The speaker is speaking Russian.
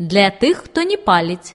для тых, хто не паліць.